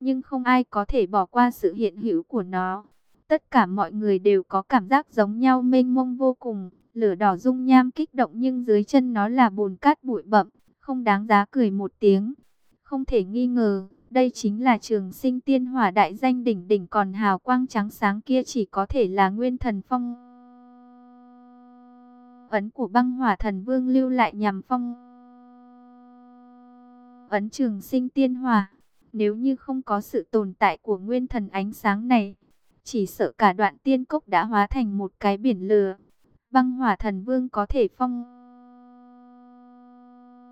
nhưng không ai có thể bỏ qua sự hiện hữu của nó. Tất cả mọi người đều có cảm giác giống nhau mênh mông vô cùng, lửa đỏ dung nham kích động nhưng dưới chân nó là bùn cát bụi bậm, không đáng giá cười một tiếng. Không thể nghi ngờ, đây chính là trường sinh tiên hỏa đại danh đỉnh đỉnh còn hào quang trắng sáng kia chỉ có thể là nguyên thần phong. Ấn của băng hỏa thần vương lưu lại nhằm phong. Ấn trường sinh tiên hỏa, nếu như không có sự tồn tại của nguyên thần ánh sáng này, chỉ sợ cả đoạn tiên cốc đã hóa thành một cái biển lửa. Băng hỏa thần vương có thể phong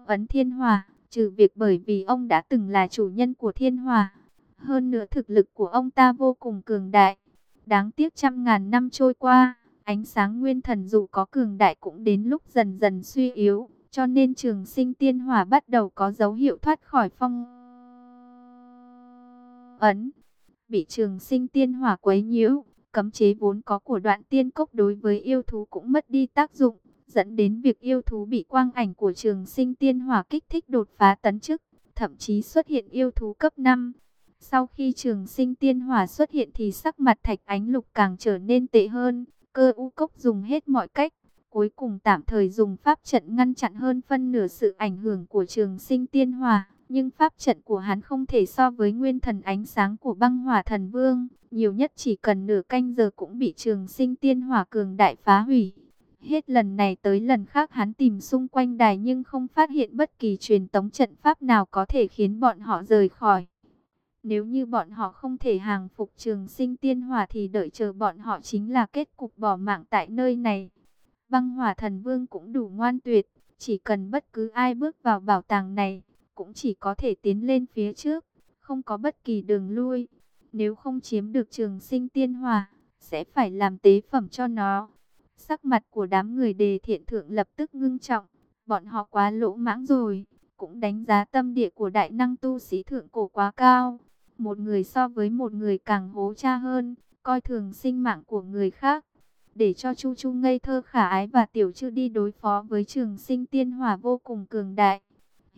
ấn thiên hỏa, trừ việc bởi vì ông đã từng là chủ nhân của thiên hỏa. Hơn nữa thực lực của ông ta vô cùng cường đại. Đáng tiếc trăm ngàn năm trôi qua, ánh sáng nguyên thần dù có cường đại cũng đến lúc dần dần suy yếu. Cho nên trường sinh tiên hỏa bắt đầu có dấu hiệu thoát khỏi phong ấn. Bị trường sinh tiên hỏa quấy nhiễu, cấm chế vốn có của đoạn tiên cốc đối với yêu thú cũng mất đi tác dụng dẫn đến việc yêu thú bị quang ảnh của trường sinh tiên hỏa kích thích đột phá tấn chức, thậm chí xuất hiện yêu thú cấp 5. Sau khi trường sinh tiên hỏa xuất hiện thì sắc mặt thạch ánh lục càng trở nên tệ hơn, cơ u cốc dùng hết mọi cách, cuối cùng tạm thời dùng pháp trận ngăn chặn hơn phân nửa sự ảnh hưởng của trường sinh tiên hỏa. Nhưng pháp trận của hắn không thể so với nguyên thần ánh sáng của băng hỏa thần vương, nhiều nhất chỉ cần nửa canh giờ cũng bị trường sinh tiên hỏa cường đại phá hủy. Hết lần này tới lần khác hắn tìm xung quanh đài nhưng không phát hiện bất kỳ truyền tống trận pháp nào có thể khiến bọn họ rời khỏi. Nếu như bọn họ không thể hàng phục trường sinh tiên hỏa thì đợi chờ bọn họ chính là kết cục bỏ mạng tại nơi này. Băng hỏa thần vương cũng đủ ngoan tuyệt, chỉ cần bất cứ ai bước vào bảo tàng này, cũng chỉ có thể tiến lên phía trước, không có bất kỳ đường lui. Nếu không chiếm được trường sinh tiên hòa, sẽ phải làm tế phẩm cho nó. Sắc mặt của đám người đề thiện thượng lập tức ngưng trọng, bọn họ quá lỗ mãng rồi, cũng đánh giá tâm địa của đại năng tu sĩ thượng cổ quá cao. Một người so với một người càng hố cha hơn, coi thường sinh mạng của người khác. Để cho Chu Chu ngây thơ khả ái và tiểu chư đi đối phó với trường sinh tiên hỏa vô cùng cường đại.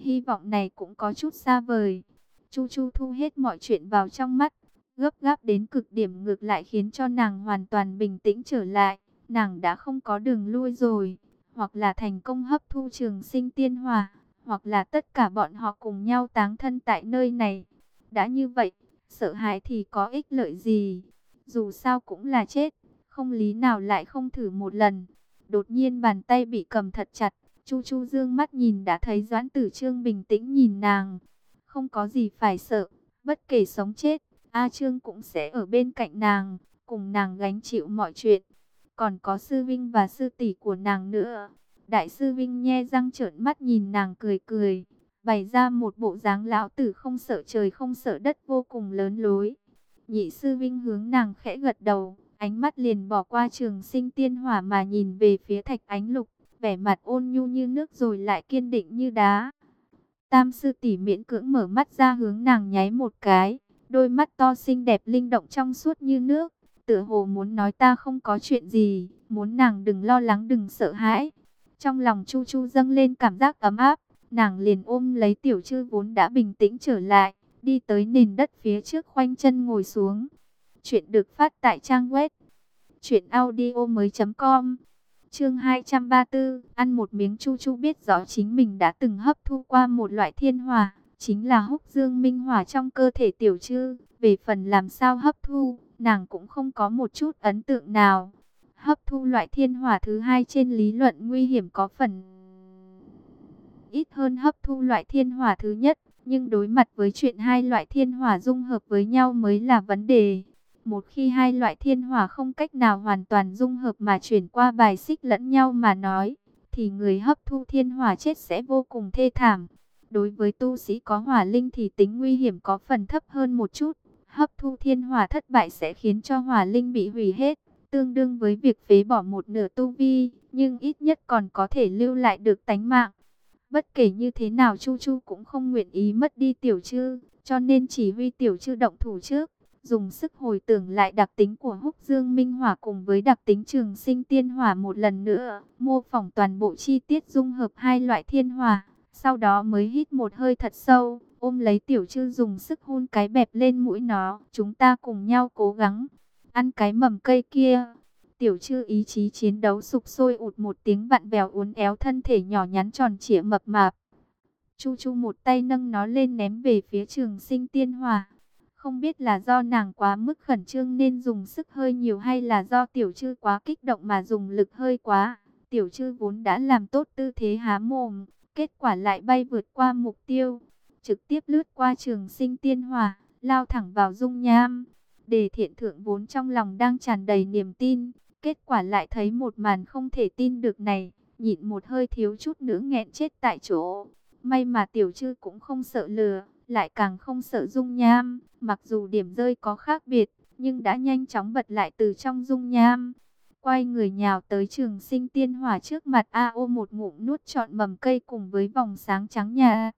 Hy vọng này cũng có chút xa vời. Chu Chu thu hết mọi chuyện vào trong mắt, gấp gáp đến cực điểm ngược lại khiến cho nàng hoàn toàn bình tĩnh trở lại nàng đã không có đường lui rồi, hoặc là thành công hấp thu trường sinh tiên hòa, hoặc là tất cả bọn họ cùng nhau táng thân tại nơi này. Đã như vậy, sợ hãi thì có ích lợi gì? Dù sao cũng là chết, không lý nào lại không thử một lần. Đột nhiên bàn tay bị cầm thật chặt, Chu Chu dương mắt nhìn đã thấy Doãn Tử Trương bình tĩnh nhìn nàng. Không có gì phải sợ, bất kể sống chết, A Trương cũng sẽ ở bên cạnh nàng, cùng nàng gánh chịu mọi chuyện còn có sư vinh và sư tỷ của nàng nữa. Đại sư vinh nhe răng trợn mắt nhìn nàng cười cười, bày ra một bộ dáng lão tử không sợ trời không sợ đất vô cùng lớn lối. Nhị sư vinh hướng nàng khẽ gật đầu, ánh mắt liền bỏ qua trường sinh tiên hỏa mà nhìn về phía thạch ánh lục, vẻ mặt ôn nhu như nước rồi lại kiên định như đá. Tam sư tỷ miễn cưỡng mở mắt ra hướng nàng nháy một cái, đôi mắt to xinh đẹp linh động trong suốt như nước tựa hồ muốn nói ta không có chuyện gì, muốn nàng đừng lo lắng đừng sợ hãi. Trong lòng Chu Chu dâng lên cảm giác ấm áp, nàng liền ôm lấy tiểu chư vốn đã bình tĩnh trở lại, đi tới nền đất phía trước khoanh chân ngồi xuống. Chuyện được phát tại trang web chuyện audio mới com Chương 234, ăn một miếng Chu Chu biết rõ chính mình đã từng hấp thu qua một loại thiên hỏa, chính là húc dương minh hỏa trong cơ thể tiểu chư, về phần làm sao hấp thu, nàng cũng không có một chút ấn tượng nào. Hấp thu loại thiên hỏa thứ hai trên lý luận nguy hiểm có phần ít hơn hấp thu loại thiên hỏa thứ nhất, nhưng đối mặt với chuyện hai loại thiên hỏa dung hợp với nhau mới là vấn đề. Một khi hai loại thiên hỏa không cách nào hoàn toàn dung hợp mà chuyển qua bài xích lẫn nhau mà nói, thì người hấp thu thiên hỏa chết sẽ vô cùng thê thảm. Đối với tu sĩ có hỏa linh thì tính nguy hiểm có phần thấp hơn một chút hấp thu thiên hỏa thất bại sẽ khiến cho hỏa linh bị hủy hết, tương đương với việc phế bỏ một nửa tu vi, nhưng ít nhất còn có thể lưu lại được tánh mạng. Bất kể như thế nào Chu Chu cũng không nguyện ý mất đi tiểu chư cho nên chỉ huy tiểu chư động thủ trước, dùng sức hồi tưởng lại đặc tính của húc dương minh hỏa cùng với đặc tính trường sinh tiên hỏa một lần nữa, mô phỏng toàn bộ chi tiết dung hợp hai loại thiên hỏa, sau đó mới hít một hơi thật sâu, ôm lấy tiểu chư dùng sức hôn cái bẹp lên mũi nó. Chúng ta cùng nhau cố gắng, ăn cái mầm cây kia. Tiểu chư ý chí chiến đấu sục sôi ụt một tiếng vặn vẹo uốn éo thân thể nhỏ nhắn tròn trịa mập mạp. Chu chu một tay nâng nó lên ném về phía trường sinh tiên hòa. Không biết là do nàng quá mức khẩn trương nên dùng sức hơi nhiều hay là do tiểu chư quá kích động mà dùng lực hơi quá. Tiểu chư vốn đã làm tốt tư thế há mồm, kết quả lại bay vượt qua mục tiêu. Trực tiếp lướt qua trường sinh tiên hòa, lao thẳng vào dung nham. Đề thiện thượng vốn trong lòng đang tràn đầy niềm tin, kết quả lại thấy một màn không thể tin được này, nhịn một hơi thiếu chút nữa nghẹn chết tại chỗ. May mà tiểu chư cũng không sợ lừa, lại càng không sợ dung nham, mặc dù điểm rơi có khác biệt, nhưng đã nhanh chóng bật lại từ trong dung nham. Quay người nhào tới trường sinh tiên hỏa trước mặt AO một ngụm nuốt trọn mầm cây cùng với vòng sáng trắng nhà.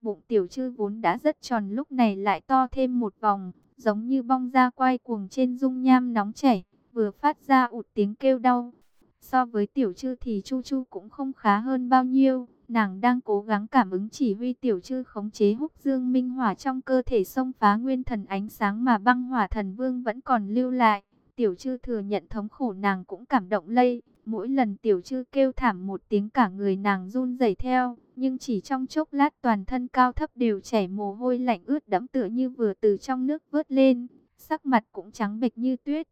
Bụng tiểu chư vốn đã rất tròn lúc này lại to thêm một vòng, giống như bong da quay cuồng trên dung nham nóng chảy, vừa phát ra ụt tiếng kêu đau. So với tiểu chư thì Chu Chu cũng không khá hơn bao nhiêu. Nàng đang cố gắng cảm ứng chỉ huy tiểu chư khống chế húc dương minh hỏa trong cơ thể xông phá nguyên thần ánh sáng mà băng hỏa thần vương vẫn còn lưu lại. Tiểu chư thừa nhận thống khổ nàng cũng cảm động lây. Mỗi lần tiểu chư kêu thảm một tiếng cả người nàng run rẩy theo. Nhưng chỉ trong chốc lát toàn thân cao thấp đều chảy mồ hôi lạnh ướt đẫm tựa như vừa từ trong nước vớt lên. Sắc mặt cũng trắng bệch như tuyết.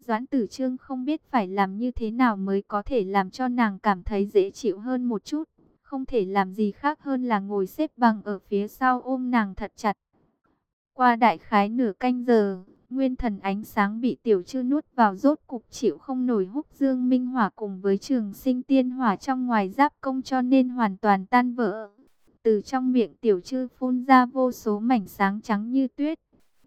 Doãn tử trương không biết phải làm như thế nào mới có thể làm cho nàng cảm thấy dễ chịu hơn một chút không thể làm gì khác hơn là ngồi xếp bằng ở phía sau ôm nàng thật chặt. Qua đại khái nửa canh giờ, nguyên thần ánh sáng bị tiểu chư nuốt vào rốt cục chịu không nổi húc dương minh hỏa cùng với trường sinh tiên hỏa trong ngoài giáp công cho nên hoàn toàn tan vỡ. Từ trong miệng tiểu chư phun ra vô số mảnh sáng trắng như tuyết.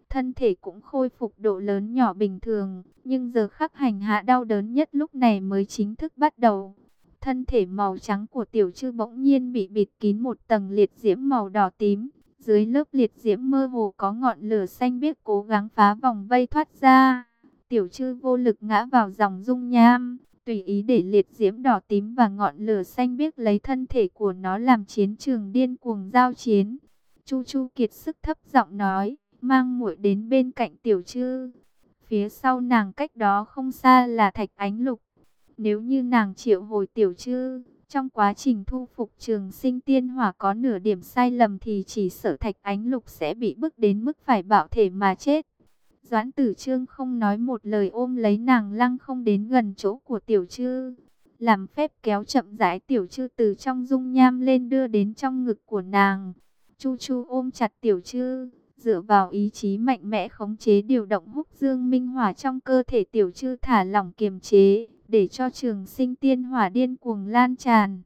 Thân thể cũng khôi phục độ lớn nhỏ bình thường, nhưng giờ khắc hành hạ đau đớn nhất lúc này mới chính thức bắt đầu. Thân thể màu trắng của tiểu trư bỗng nhiên bị bịt kín một tầng liệt diễm màu đỏ tím. Dưới lớp liệt diễm mơ hồ có ngọn lửa xanh biếc cố gắng phá vòng vây thoát ra. Tiểu trư vô lực ngã vào dòng dung nham, tùy ý để liệt diễm đỏ tím và ngọn lửa xanh biếc lấy thân thể của nó làm chiến trường điên cuồng giao chiến. Chu Chu kiệt sức thấp giọng nói, mang muội đến bên cạnh tiểu trư. Phía sau nàng cách đó không xa là thạch ánh lục. Nếu như nàng triệu hồi tiểu chư, trong quá trình thu phục trường sinh tiên hỏa có nửa điểm sai lầm thì chỉ sở thạch ánh lục sẽ bị bức đến mức phải bạo thể mà chết. Doãn tử trương không nói một lời ôm lấy nàng lăng không đến gần chỗ của tiểu chư. Làm phép kéo chậm rãi tiểu chư từ trong dung nham lên đưa đến trong ngực của nàng. Chu chu ôm chặt tiểu chư, dựa vào ý chí mạnh mẽ khống chế điều động húc dương minh hỏa trong cơ thể tiểu chư thả lỏng kiềm chế để cho trường sinh tiên hỏa điên cuồng lan tràn.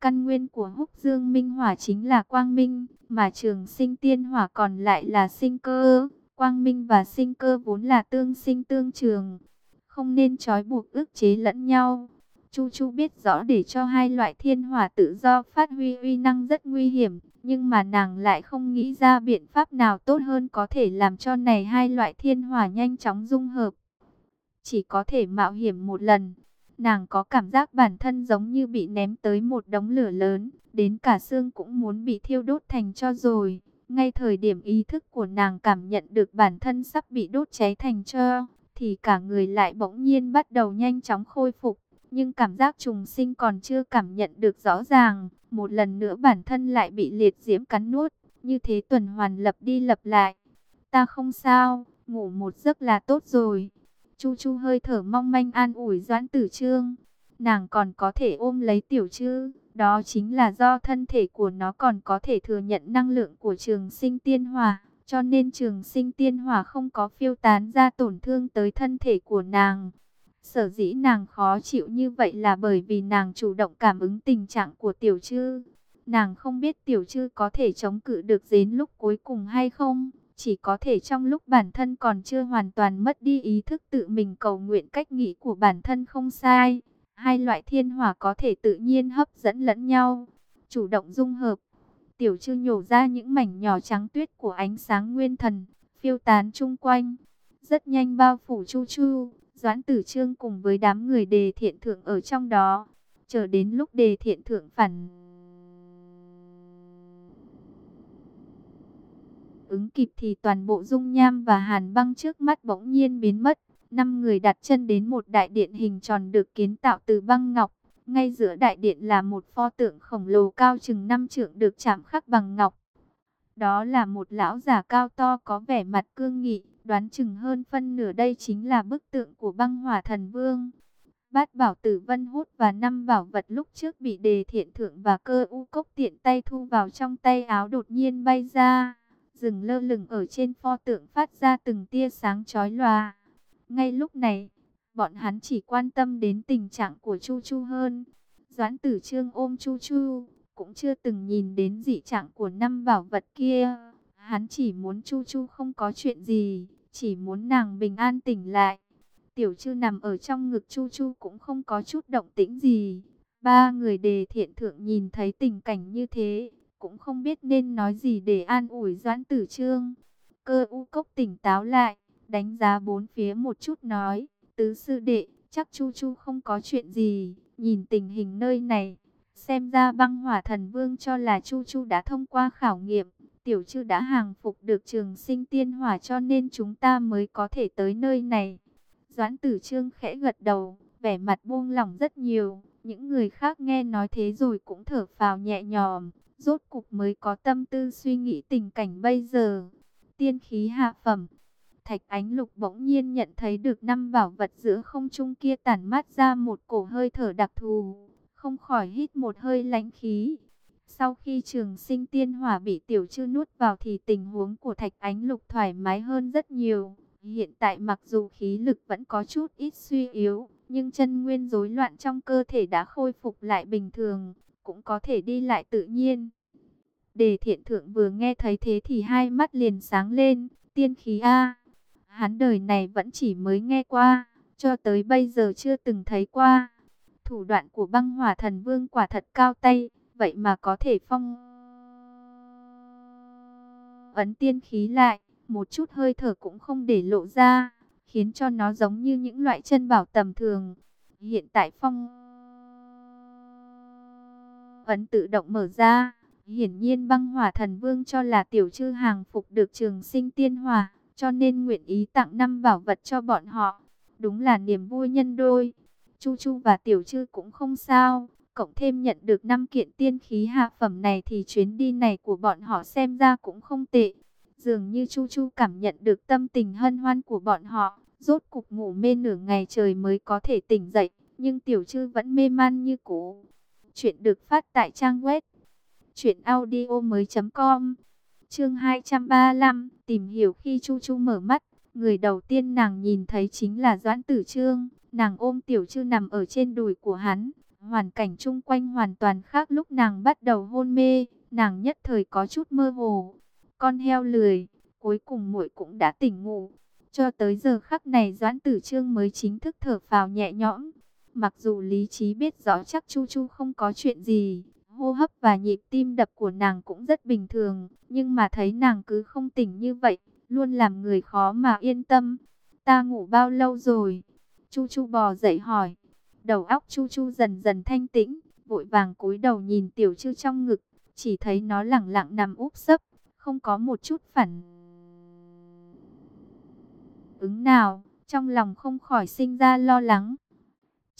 Căn nguyên của húc dương minh hỏa chính là quang minh, mà trường sinh tiên hỏa còn lại là sinh cơ. Quang minh và sinh cơ vốn là tương sinh tương trường, không nên trói buộc ức chế lẫn nhau. Chu Chu biết rõ để cho hai loại thiên hỏa tự do phát huy uy năng rất nguy hiểm, nhưng mà nàng lại không nghĩ ra biện pháp nào tốt hơn có thể làm cho này hai loại thiên hỏa nhanh chóng dung hợp. Chỉ có thể mạo hiểm một lần. Nàng có cảm giác bản thân giống như bị ném tới một đống lửa lớn, đến cả xương cũng muốn bị thiêu đốt thành cho rồi. Ngay thời điểm ý thức của nàng cảm nhận được bản thân sắp bị đốt cháy thành cho, thì cả người lại bỗng nhiên bắt đầu nhanh chóng khôi phục. Nhưng cảm giác trùng sinh còn chưa cảm nhận được rõ ràng, một lần nữa bản thân lại bị liệt diễm cắn nuốt, như thế tuần hoàn lập đi lập lại. Ta không sao, ngủ một giấc là tốt rồi. Chu Chu hơi thở mong manh an ủi Doãn Tử Trương. Nàng còn có thể ôm lấy tiểu chư, đó chính là do thân thể của nó còn có thể thừa nhận năng lượng của trường sinh tiên hòa, cho nên trường sinh tiên hòa không có phiêu tán ra tổn thương tới thân thể của nàng. Sở dĩ nàng khó chịu như vậy là bởi vì nàng chủ động cảm ứng tình trạng của tiểu chư. Nàng không biết tiểu chư có thể chống cự được đến lúc cuối cùng hay không chỉ có thể trong lúc bản thân còn chưa hoàn toàn mất đi ý thức tự mình cầu nguyện cách nghĩ của bản thân không sai. Hai loại thiên hỏa có thể tự nhiên hấp dẫn lẫn nhau, chủ động dung hợp. Tiểu chư nhổ ra những mảnh nhỏ trắng tuyết của ánh sáng nguyên thần, phiêu tán chung quanh. Rất nhanh bao phủ chu chu, doãn tử trương cùng với đám người đề thiện thượng ở trong đó. Chờ đến lúc đề thiện thượng phản ứng kịp thì toàn bộ dung nham và hàn băng trước mắt bỗng nhiên biến mất. Năm người đặt chân đến một đại điện hình tròn được kiến tạo từ băng ngọc. Ngay giữa đại điện là một pho tượng khổng lồ cao chừng năm trượng được chạm khắc bằng ngọc. Đó là một lão già cao to có vẻ mặt cương nghị, đoán chừng hơn phân nửa đây chính là bức tượng của băng hỏa thần vương. Bát bảo tử vân hút và năm bảo vật lúc trước bị đề thiện thượng và cơ u cốc tiện tay thu vào trong tay áo đột nhiên bay ra. Dừng lơ lửng ở trên pho tượng phát ra từng tia sáng chói lòa. Ngay lúc này, bọn hắn chỉ quan tâm đến tình trạng của Chu Chu hơn. Doãn tử trương ôm Chu Chu, cũng chưa từng nhìn đến dị trạng của năm bảo vật kia. Hắn chỉ muốn Chu Chu không có chuyện gì, chỉ muốn nàng bình an tỉnh lại. Tiểu chư nằm ở trong ngực Chu Chu cũng không có chút động tĩnh gì. Ba người đề thiện thượng nhìn thấy tình cảnh như thế, cũng không biết nên nói gì để an ủi Doãn Tử Trương. Cơ u cốc tỉnh táo lại, đánh giá bốn phía một chút nói, tứ sư đệ, chắc Chu Chu không có chuyện gì, nhìn tình hình nơi này. Xem ra băng hỏa thần vương cho là Chu Chu đã thông qua khảo nghiệm, tiểu chư đã hàng phục được trường sinh tiên hỏa cho nên chúng ta mới có thể tới nơi này. Doãn tử trương khẽ gật đầu, vẻ mặt buông lỏng rất nhiều. Những người khác nghe nói thế rồi cũng thở phào nhẹ nhõm, rốt cục mới có tâm tư suy nghĩ tình cảnh bây giờ. Tiên khí hạ phẩm, Thạch Ánh Lục bỗng nhiên nhận thấy được năm bảo vật giữa không trung kia tản mát ra một cổ hơi thở đặc thù, không khỏi hít một hơi lãnh khí. Sau khi trường sinh tiên hỏa bị tiểu chư nuốt vào thì tình huống của Thạch Ánh Lục thoải mái hơn rất nhiều. Hiện tại mặc dù khí lực vẫn có chút ít suy yếu, nhưng chân nguyên rối loạn trong cơ thể đã khôi phục lại bình thường, cũng có thể đi lại tự nhiên. Đề thiện thượng vừa nghe thấy thế thì hai mắt liền sáng lên, tiên khí A. Hắn đời này vẫn chỉ mới nghe qua, cho tới bây giờ chưa từng thấy qua. Thủ đoạn của băng hỏa thần vương quả thật cao tay, vậy mà có thể phong ấn tiên khí lại một chút hơi thở cũng không để lộ ra, khiến cho nó giống như những loại chân bảo tầm thường. Hiện tại phong ấn tự động mở ra, hiển nhiên băng hỏa thần vương cho là tiểu chư hàng phục được trường sinh tiên hỏa, cho nên nguyện ý tặng năm bảo vật cho bọn họ. Đúng là niềm vui nhân đôi. Chu Chu và tiểu chư cũng không sao, cộng thêm nhận được năm kiện tiên khí hạ phẩm này thì chuyến đi này của bọn họ xem ra cũng không tệ. Dường như Chu Chu cảm nhận được tâm tình hân hoan của bọn họ, rốt cục ngủ mê nửa ngày trời mới có thể tỉnh dậy, nhưng tiểu trư vẫn mê man như cũ. Chuyện được phát tại trang web truyệnaudiomoi.com. Chương 235, tìm hiểu khi Chu Chu mở mắt, người đầu tiên nàng nhìn thấy chính là Doãn Tử Trương, nàng ôm tiểu trư nằm ở trên đùi của hắn, hoàn cảnh chung quanh hoàn toàn khác lúc nàng bắt đầu hôn mê, nàng nhất thời có chút mơ hồ, con heo lười, cuối cùng muội cũng đã tỉnh ngủ. Cho tới giờ khắc này Doãn Tử Trương mới chính thức thở phào nhẹ nhõm. Mặc dù lý trí biết rõ chắc Chu Chu không có chuyện gì, hô hấp và nhịp tim đập của nàng cũng rất bình thường, nhưng mà thấy nàng cứ không tỉnh như vậy, luôn làm người khó mà yên tâm. Ta ngủ bao lâu rồi? Chu Chu bò dậy hỏi. Đầu óc Chu Chu dần dần thanh tĩnh, vội vàng cúi đầu nhìn tiểu chư trong ngực, chỉ thấy nó lẳng lặng nằm úp sấp, không có một chút phản ứng nào, trong lòng không khỏi sinh ra lo lắng.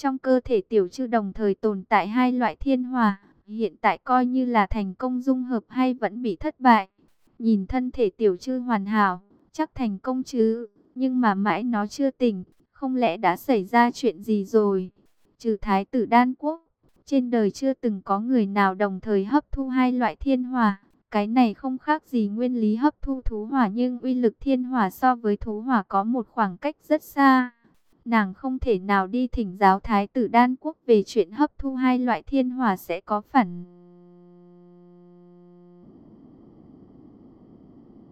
Trong cơ thể tiểu chư đồng thời tồn tại hai loại thiên hòa, hiện tại coi như là thành công dung hợp hay vẫn bị thất bại. Nhìn thân thể tiểu chư hoàn hảo, chắc thành công chứ, nhưng mà mãi nó chưa tỉnh, không lẽ đã xảy ra chuyện gì rồi? Trừ thái tử đan quốc, trên đời chưa từng có người nào đồng thời hấp thu hai loại thiên hòa. Cái này không khác gì nguyên lý hấp thu thú hỏa nhưng uy lực thiên hỏa so với thú hỏa có một khoảng cách rất xa. Nàng không thể nào đi thỉnh giáo thái tử đan quốc về chuyện hấp thu hai loại thiên hỏa sẽ có phản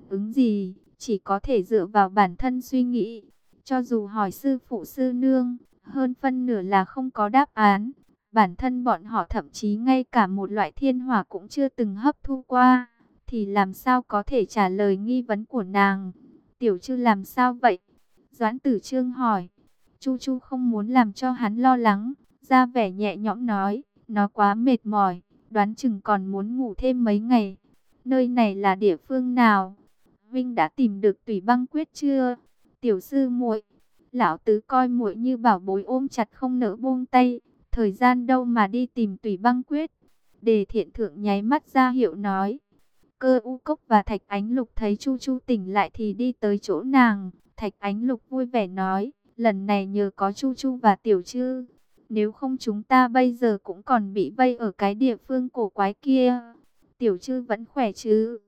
ứng gì, chỉ có thể dựa vào bản thân suy nghĩ. Cho dù hỏi sư phụ sư nương, hơn phân nửa là không có đáp án. Bản thân bọn họ thậm chí ngay cả một loại thiên hỏa cũng chưa từng hấp thu qua, thì làm sao có thể trả lời nghi vấn của nàng. Tiểu chư làm sao vậy? Doãn tử trương hỏi. Chu chu không muốn làm cho hắn lo lắng, ra vẻ nhẹ nhõm nói, nó quá mệt mỏi, đoán chừng còn muốn ngủ thêm mấy ngày. Nơi này là địa phương nào? Vinh đã tìm được tùy băng quyết chưa? Tiểu sư muội, lão tứ coi muội như bảo bối ôm chặt không nỡ buông tay, thời gian đâu mà đi tìm tùy băng quyết. Đề thiện thượng nháy mắt ra hiệu nói. Cơ u cốc và thạch ánh lục thấy chu chu tỉnh lại thì đi tới chỗ nàng. Thạch ánh lục vui vẻ nói, lần này nhờ có chu chu và tiểu trư Nếu không chúng ta bây giờ cũng còn bị vây ở cái địa phương cổ quái kia. Tiểu trư vẫn khỏe chứ.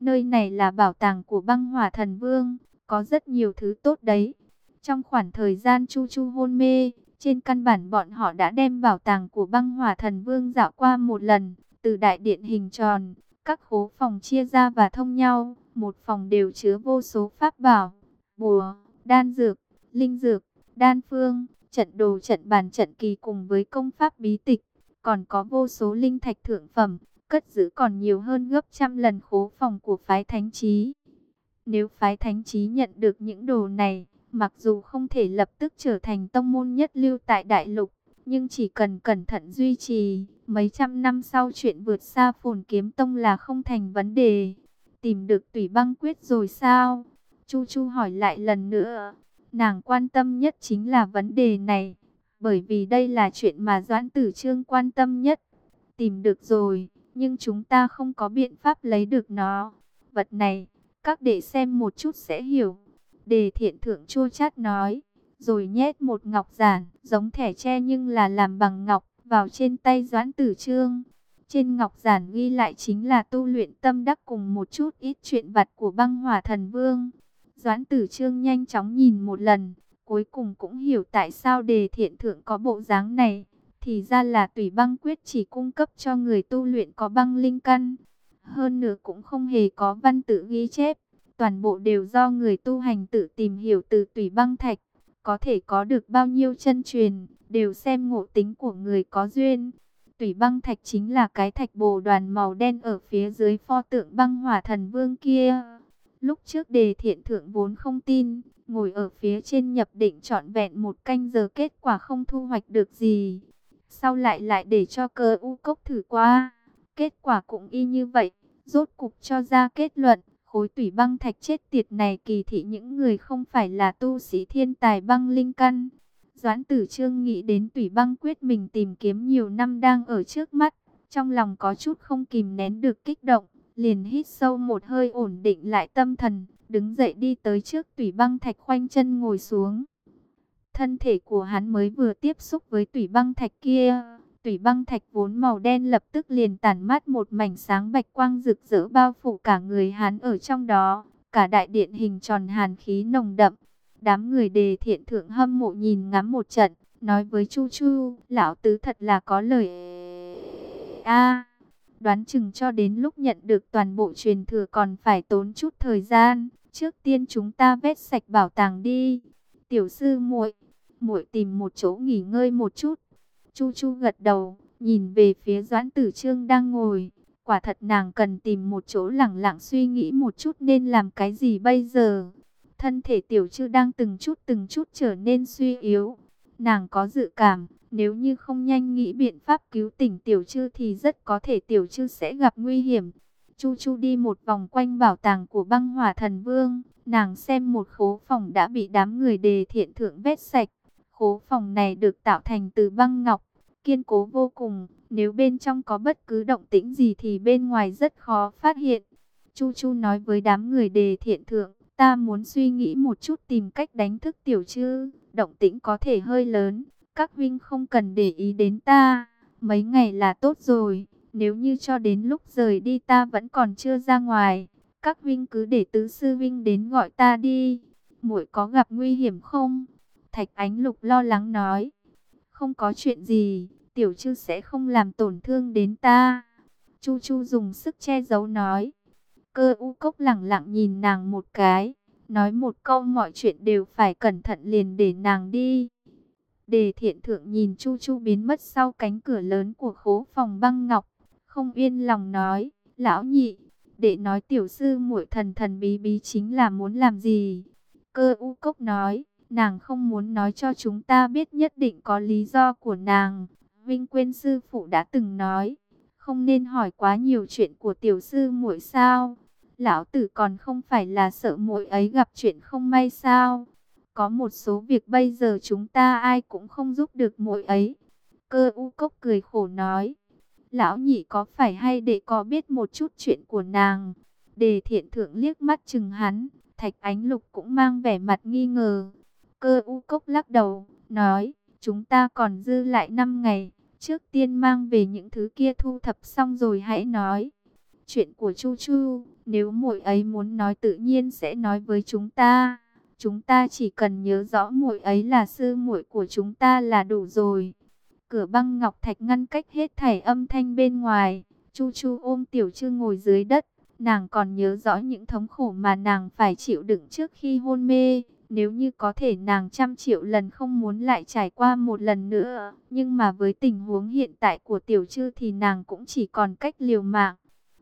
Nơi này là bảo tàng của băng hỏa thần vương. Có rất nhiều thứ tốt đấy. Trong khoảng thời gian chu chu hôn mê, trên căn bản bọn họ đã đem bảo tàng của băng hỏa thần vương dạo qua một lần. Từ đại điện hình tròn, các khố phòng chia ra và thông nhau. Một phòng đều chứa vô số pháp bảo, bùa, đan dược, linh dược, đan phương, trận đồ trận bàn trận kỳ cùng với công pháp bí tịch. Còn có vô số linh thạch thượng phẩm, cất giữ còn nhiều hơn gấp trăm lần khố phòng của phái thánh trí. Nếu phái thánh trí nhận được những đồ này, mặc dù không thể lập tức trở thành tông môn nhất lưu tại đại lục, nhưng chỉ cần cẩn thận duy trì, mấy trăm năm sau chuyện vượt xa phồn kiếm tông là không thành vấn đề. Tìm được tùy băng quyết rồi sao? Chu Chu hỏi lại lần nữa. Nàng quan tâm nhất chính là vấn đề này, bởi vì đây là chuyện mà Doãn Tử Trương quan tâm nhất. Tìm được rồi, nhưng chúng ta không có biện pháp lấy được nó. Vật này, các đệ xem một chút sẽ hiểu. Đề thiện thượng chua chát nói, rồi nhét một ngọc giản, giống thẻ tre nhưng là làm bằng ngọc, vào trên tay Doãn Tử Trương. Trên ngọc giản ghi lại chính là tu luyện tâm đắc cùng một chút ít chuyện vặt của băng hỏa thần vương. Doãn tử trương nhanh chóng nhìn một lần, cuối cùng cũng hiểu tại sao đề thiện thượng có bộ dáng này. Thì ra là tùy băng quyết chỉ cung cấp cho người tu luyện có băng linh căn. Hơn nữa cũng không hề có văn tự ghi chép. Toàn bộ đều do người tu hành tự tìm hiểu từ tùy băng thạch. Có thể có được bao nhiêu chân truyền, đều xem ngộ tính của người có duyên. Tùy băng thạch chính là cái thạch bồ đoàn màu đen ở phía dưới pho tượng băng hỏa thần vương kia. Lúc trước đề thiện thượng vốn không tin, ngồi ở phía trên nhập định trọn vẹn một canh giờ kết quả không thu hoạch được gì. Sau lại lại để cho cơ u cốc thử qua, kết quả cũng y như vậy, rốt cục cho ra kết luận. Khối tủy băng thạch chết tiệt này kỳ thị những người không phải là tu sĩ thiên tài băng linh căn. Doãn tử trương nghĩ đến tủy băng quyết mình tìm kiếm nhiều năm đang ở trước mắt. Trong lòng có chút không kìm nén được kích động liền hít sâu một hơi ổn định lại tâm thần, đứng dậy đi tới trước tủy băng thạch khoanh chân ngồi xuống. Thân thể của hắn mới vừa tiếp xúc với tủy băng thạch kia, tủy băng thạch vốn màu đen lập tức liền tản mát một mảnh sáng bạch quang rực rỡ bao phủ cả người hắn ở trong đó, cả đại điện hình tròn hàn khí nồng đậm. Đám người đề thiện thượng hâm mộ nhìn ngắm một trận, nói với Chu Chu, lão tứ thật là có lời a Đoán chừng cho đến lúc nhận được toàn bộ truyền thừa còn phải tốn chút thời gian. Trước tiên chúng ta vét sạch bảo tàng đi. Tiểu sư muội, muội tìm một chỗ nghỉ ngơi một chút. Chu Chu gật đầu, nhìn về phía Doãn Tử Trương đang ngồi. Quả thật nàng cần tìm một chỗ lặng lặng suy nghĩ một chút nên làm cái gì bây giờ. Thân thể tiểu chư đang từng chút từng chút trở nên suy yếu. Nàng có dự cảm, nếu như không nhanh nghĩ biện pháp cứu tỉnh tiểu chư thì rất có thể tiểu chư sẽ gặp nguy hiểm. Chu Chu đi một vòng quanh bảo tàng của băng hỏa thần vương. Nàng xem một khố phòng đã bị đám người đề thiện thượng vét sạch. Khố phòng này được tạo thành từ băng ngọc, kiên cố vô cùng. Nếu bên trong có bất cứ động tĩnh gì thì bên ngoài rất khó phát hiện. Chu Chu nói với đám người đề thiện thượng, ta muốn suy nghĩ một chút tìm cách đánh thức tiểu chư. Động tĩnh có thể hơi lớn, các huynh không cần để ý đến ta, mấy ngày là tốt rồi, nếu như cho đến lúc rời đi ta vẫn còn chưa ra ngoài, các huynh cứ để tứ sư huynh đến gọi ta đi, muội có gặp nguy hiểm không? Thạch Ánh Lục lo lắng nói, không có chuyện gì, tiểu chư sẽ không làm tổn thương đến ta. Chu Chu dùng sức che giấu nói, cơ u cốc lặng lặng nhìn nàng một cái, nói một câu mọi chuyện đều phải cẩn thận liền để nàng đi. Đề thiện thượng nhìn Chu Chu biến mất sau cánh cửa lớn của khố phòng băng ngọc. Không yên lòng nói, lão nhị, để nói tiểu sư muội thần thần bí bí chính là muốn làm gì. Cơ u cốc nói, nàng không muốn nói cho chúng ta biết nhất định có lý do của nàng. Vinh quên sư phụ đã từng nói, không nên hỏi quá nhiều chuyện của tiểu sư muội sao. Lão tử còn không phải là sợ muội ấy gặp chuyện không may sao? Có một số việc bây giờ chúng ta ai cũng không giúp được muội ấy. Cơ u cốc cười khổ nói. Lão nhị có phải hay để có biết một chút chuyện của nàng? Đề thiện thượng liếc mắt chừng hắn. Thạch ánh lục cũng mang vẻ mặt nghi ngờ. Cơ u cốc lắc đầu, nói. Chúng ta còn dư lại 5 ngày. Trước tiên mang về những thứ kia thu thập xong rồi hãy nói. Chuyện của Chu Chu, nếu muội ấy muốn nói tự nhiên sẽ nói với chúng ta. Chúng ta chỉ cần nhớ rõ muội ấy là sư muội của chúng ta là đủ rồi. Cửa băng ngọc thạch ngăn cách hết thảy âm thanh bên ngoài. Chu Chu ôm Tiểu Trư ngồi dưới đất. Nàng còn nhớ rõ những thống khổ mà nàng phải chịu đựng trước khi hôn mê. Nếu như có thể nàng trăm triệu lần không muốn lại trải qua một lần nữa. Nhưng mà với tình huống hiện tại của Tiểu Trư thì nàng cũng chỉ còn cách liều mạng.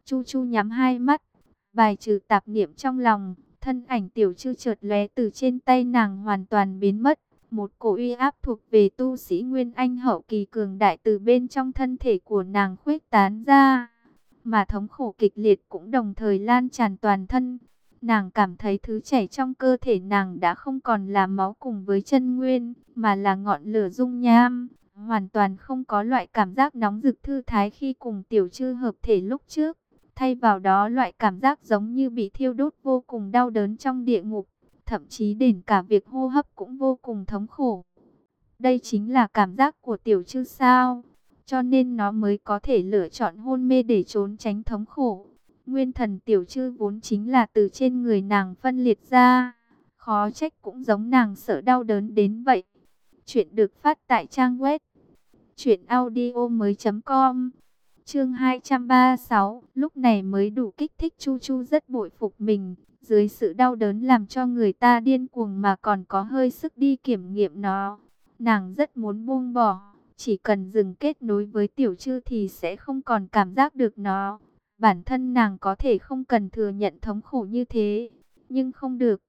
Chu Chu nhắm hai mắt, bài trừ tạp niệm trong lòng, thân ảnh tiểu chư chợt lóe từ trên tay nàng hoàn toàn biến mất. Một cổ uy áp thuộc về tu sĩ Nguyên Anh hậu kỳ cường đại từ bên trong thân thể của nàng khuếch tán ra. Mà thống khổ kịch liệt cũng đồng thời lan tràn toàn thân. Nàng cảm thấy thứ chảy trong cơ thể nàng đã không còn là máu cùng với chân nguyên, mà là ngọn lửa dung nham. Hoàn toàn không có loại cảm giác nóng rực thư thái khi cùng tiểu chư hợp thể lúc trước. Thay vào đó loại cảm giác giống như bị thiêu đốt vô cùng đau đớn trong địa ngục, thậm chí đến cả việc hô hấp cũng vô cùng thống khổ. Đây chính là cảm giác của tiểu chư sao, cho nên nó mới có thể lựa chọn hôn mê để trốn tránh thống khổ. Nguyên thần tiểu chư vốn chính là từ trên người nàng phân liệt ra, khó trách cũng giống nàng sợ đau đớn đến vậy. Chuyện được phát tại trang web chuyện audio mới.com Chương 236, lúc này mới đủ kích thích Chu Chu rất bội phục mình, dưới sự đau đớn làm cho người ta điên cuồng mà còn có hơi sức đi kiểm nghiệm nó. Nàng rất muốn buông bỏ, chỉ cần dừng kết nối với tiểu chư thì sẽ không còn cảm giác được nó. Bản thân nàng có thể không cần thừa nhận thống khổ như thế, nhưng không được.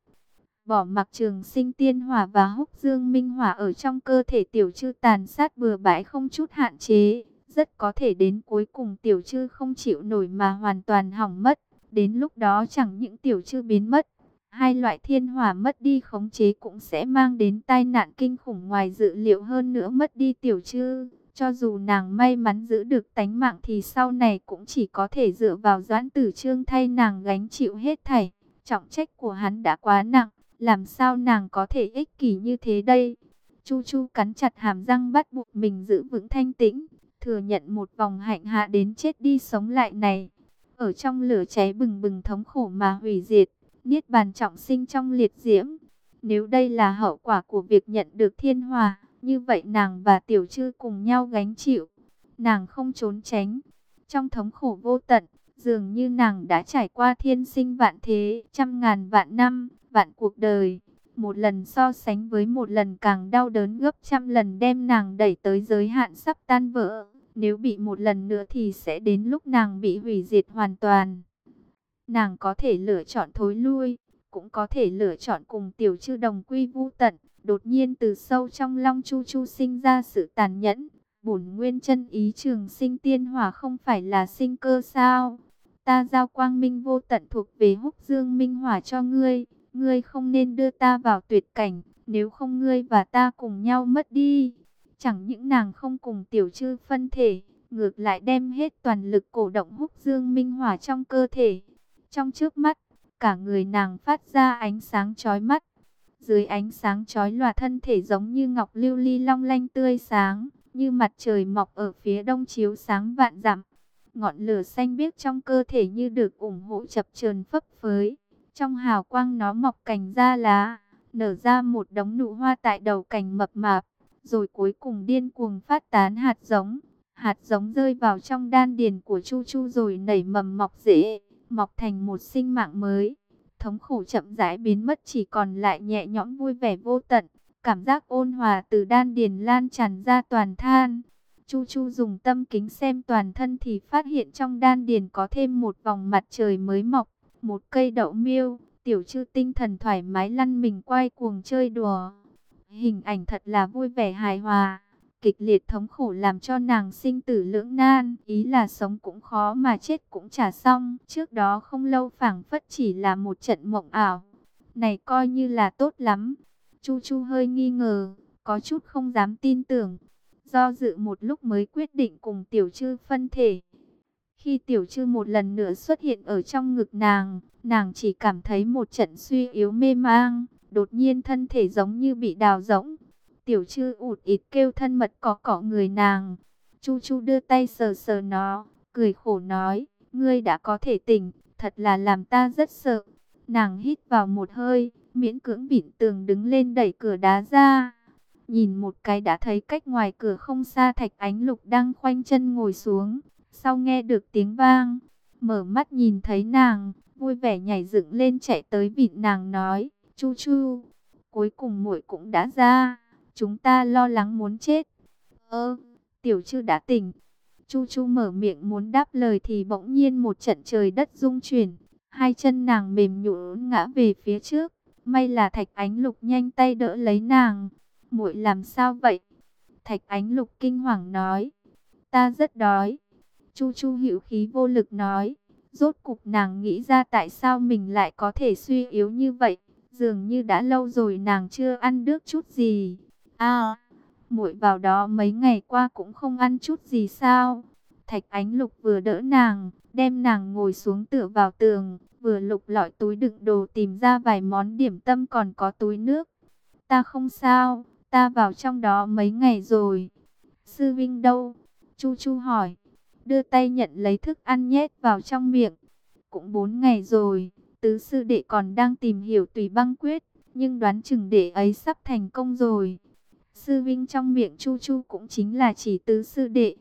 Bỏ mặc trường sinh tiên hỏa và húc dương minh hỏa ở trong cơ thể tiểu chư tàn sát bừa bãi không chút hạn chế rất có thể đến cuối cùng tiểu chư không chịu nổi mà hoàn toàn hỏng mất. Đến lúc đó chẳng những tiểu chư biến mất, hai loại thiên hỏa mất đi khống chế cũng sẽ mang đến tai nạn kinh khủng ngoài dự liệu hơn nữa mất đi tiểu chư. Cho dù nàng may mắn giữ được tánh mạng thì sau này cũng chỉ có thể dựa vào doãn tử trương thay nàng gánh chịu hết thảy. Trọng trách của hắn đã quá nặng, làm sao nàng có thể ích kỷ như thế đây? Chu Chu cắn chặt hàm răng bắt buộc mình giữ vững thanh tĩnh, thừa nhận một vòng hạnh hạ đến chết đi sống lại này. Ở trong lửa cháy bừng bừng thống khổ mà hủy diệt, niết bàn trọng sinh trong liệt diễm. Nếu đây là hậu quả của việc nhận được thiên hòa, như vậy nàng và tiểu trư cùng nhau gánh chịu. Nàng không trốn tránh. Trong thống khổ vô tận, dường như nàng đã trải qua thiên sinh vạn thế, trăm ngàn vạn năm, vạn cuộc đời. Một lần so sánh với một lần càng đau đớn gấp trăm lần đem nàng đẩy tới giới hạn sắp tan vỡ. Nếu bị một lần nữa thì sẽ đến lúc nàng bị hủy diệt hoàn toàn. Nàng có thể lựa chọn thối lui, cũng có thể lựa chọn cùng tiểu chư đồng quy vu tận. Đột nhiên từ sâu trong long chu chu sinh ra sự tàn nhẫn. Bổn nguyên chân ý trường sinh tiên hỏa không phải là sinh cơ sao? Ta giao quang minh vô tận thuộc về húc dương minh hỏa cho ngươi. Ngươi không nên đưa ta vào tuyệt cảnh, nếu không ngươi và ta cùng nhau mất đi. Chẳng những nàng không cùng tiểu chư phân thể, ngược lại đem hết toàn lực cổ động húc dương minh hỏa trong cơ thể. Trong trước mắt, cả người nàng phát ra ánh sáng chói mắt. Dưới ánh sáng chói lòa thân thể giống như ngọc lưu ly long lanh tươi sáng, như mặt trời mọc ở phía đông chiếu sáng vạn dặm. Ngọn lửa xanh biếc trong cơ thể như được ủng hộ chập chờn phấp phới. Trong hào quang nó mọc cành ra lá, nở ra một đống nụ hoa tại đầu cành mập mạp rồi cuối cùng điên cuồng phát tán hạt giống. Hạt giống rơi vào trong đan điền của Chu Chu rồi nảy mầm mọc rễ, mọc thành một sinh mạng mới. Thống khổ chậm rãi biến mất chỉ còn lại nhẹ nhõm vui vẻ vô tận. Cảm giác ôn hòa từ đan điền lan tràn ra toàn than. Chu Chu dùng tâm kính xem toàn thân thì phát hiện trong đan điền có thêm một vòng mặt trời mới mọc, một cây đậu miêu. Tiểu chư tinh thần thoải mái lăn mình quay cuồng chơi đùa. Hình ảnh thật là vui vẻ hài hòa. Kịch liệt thống khổ làm cho nàng sinh tử lưỡng nan, ý là sống cũng khó mà chết cũng chả xong. Trước đó không lâu phảng phất chỉ là một trận mộng ảo. Này coi như là tốt lắm. Chu Chu hơi nghi ngờ, có chút không dám tin tưởng. Do dự một lúc mới quyết định cùng tiểu trư phân thể. Khi tiểu trư một lần nữa xuất hiện ở trong ngực nàng, nàng chỉ cảm thấy một trận suy yếu mê mang, đột nhiên thân thể giống như bị đào rỗng. Tiểu chư ụt ịt kêu thân mật có cỏ người nàng. Chu chu đưa tay sờ sờ nó, cười khổ nói, ngươi đã có thể tỉnh, thật là làm ta rất sợ. Nàng hít vào một hơi, miễn cưỡng bịn tường đứng lên đẩy cửa đá ra. Nhìn một cái đã thấy cách ngoài cửa không xa thạch ánh lục đang khoanh chân ngồi xuống. Sau nghe được tiếng vang, mở mắt nhìn thấy nàng, vui vẻ nhảy dựng lên chạy tới vịn nàng nói, chu chu, cuối cùng muội cũng đã ra, chúng ta lo lắng muốn chết. Ơ, tiểu chư đã tỉnh. Chu chu mở miệng muốn đáp lời thì bỗng nhiên một trận trời đất rung chuyển, hai chân nàng mềm nhũn ngã về phía trước. May là Thạch Ánh Lục nhanh tay đỡ lấy nàng. Muội làm sao vậy? Thạch Ánh Lục kinh hoàng nói. Ta rất đói. Chu Chu hữu khí vô lực nói. Rốt cục nàng nghĩ ra tại sao mình lại có thể suy yếu như vậy. Dường như đã lâu rồi nàng chưa ăn được chút gì. À, muội vào đó mấy ngày qua cũng không ăn chút gì sao? Thạch Ánh Lục vừa đỡ nàng, đem nàng ngồi xuống tựa vào tường, vừa lục lọi túi đựng đồ tìm ra vài món điểm tâm còn có túi nước. Ta không sao, ta vào trong đó mấy ngày rồi. Sư Vinh đâu? Chu Chu hỏi, đưa tay nhận lấy thức ăn nhét vào trong miệng. Cũng bốn ngày rồi, tứ sư đệ còn đang tìm hiểu tùy băng quyết, nhưng đoán chừng đệ ấy sắp thành công rồi. Sư Vinh trong miệng Chu Chu cũng chính là chỉ tứ sư đệ.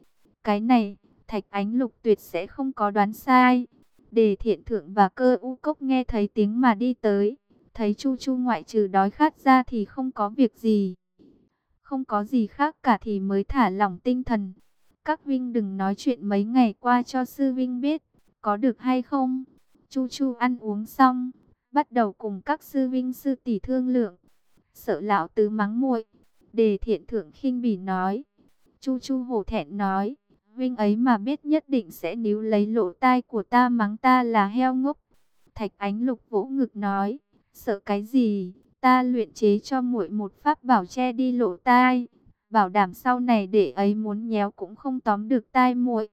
Cái này, Thạch Ánh Lục tuyệt sẽ không có đoán sai. Đề thiện thượng và cơ u cốc nghe thấy tiếng mà đi tới. Thấy Chu Chu ngoại trừ đói khát ra thì không có việc gì. Không có gì khác cả thì mới thả lỏng tinh thần. Các Vinh đừng nói chuyện mấy ngày qua cho sư Vinh biết. Có được hay không? Chu Chu ăn uống xong. Bắt đầu cùng các sư Vinh sư tỷ thương lượng. Sợ lão tứ mắng muội Đề thiện thượng khinh bỉ nói. Chu Chu hổ thẹn nói. Vinh ấy mà biết nhất định sẽ níu lấy lỗ tai của ta mắng ta là heo ngốc. Thạch ánh lục vỗ ngực nói, sợ cái gì, ta luyện chế cho muội một pháp bảo che đi lỗ tai. Bảo đảm sau này để ấy muốn nhéo cũng không tóm được tai muội.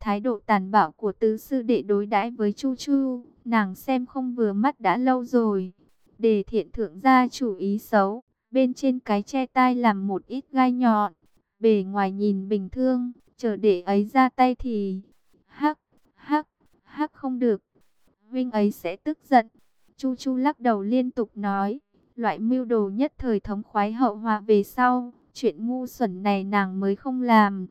Thái độ tàn bạo của tứ sư đệ đối đãi với Chu Chu, nàng xem không vừa mắt đã lâu rồi. Đề thiện thượng gia chủ ý xấu, bên trên cái che tai làm một ít gai nhọn, bề ngoài nhìn bình thường, chờ để ấy ra tay thì... Hắc, hắc, hắc không được. huynh ấy sẽ tức giận. Chu Chu lắc đầu liên tục nói. Loại mưu đồ nhất thời thống khoái hậu hòa về sau. Chuyện ngu xuẩn này nàng mới không làm.